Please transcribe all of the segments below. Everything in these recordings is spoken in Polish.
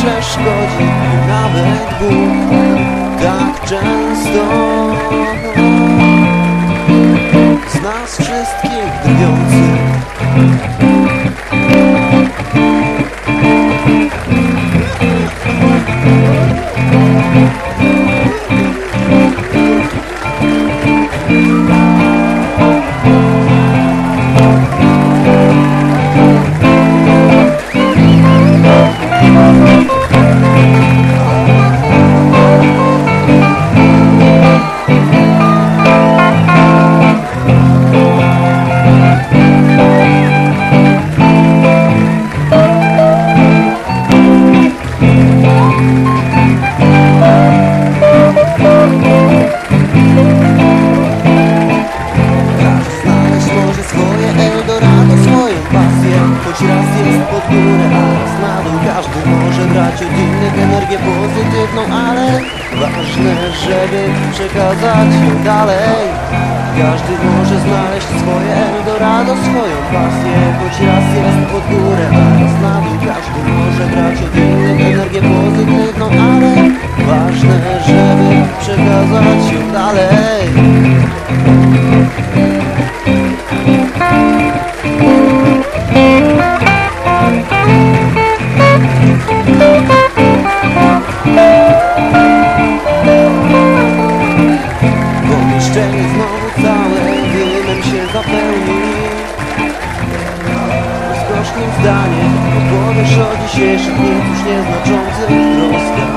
szkodzi i nawet Bóg tak często. Z nas wszystkich drwiących Pozytywną Ale ważne, żeby przekazać dalej. Każdy może znaleźć swoje Eldorado, swoją pasję Choć raz jest pod górę, a raz na zapełni Rozkosznym zdaniem opowiesz o dzisiejszych dniach już nieznaczących troskach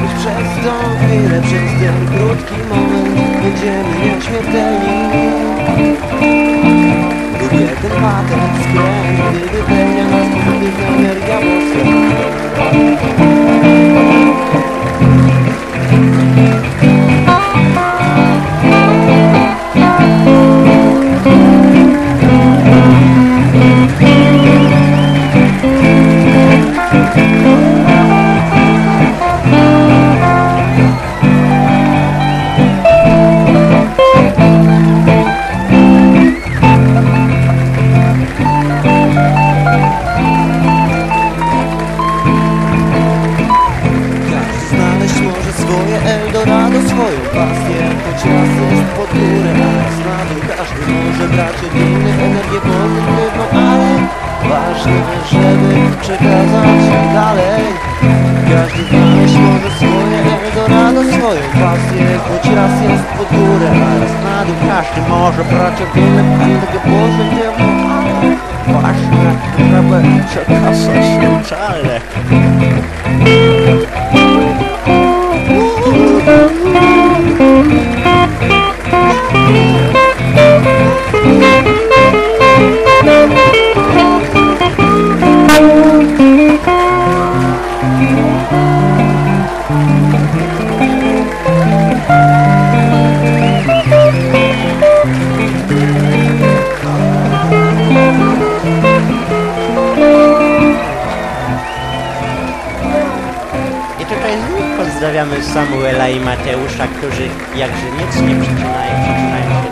Choć przez tą chwilę, przez ten krótki moment Będziemy nieśmiertelni. Lubię ten patent dół Każdy może brać od innych energię pozytywną Ale ważne, żeby przekazać ją dalej. Każdy znaleźć może swoje Eldorado, swoją pasję Choć raz jest pod górę, a raz na dół. Każdy może brać od innych energię pozytywną Ale ważne, żeby przekazać dalej pozdrawiamy Samuela i Mateusza, którzy jakże niecnie przyczynają, przyczynają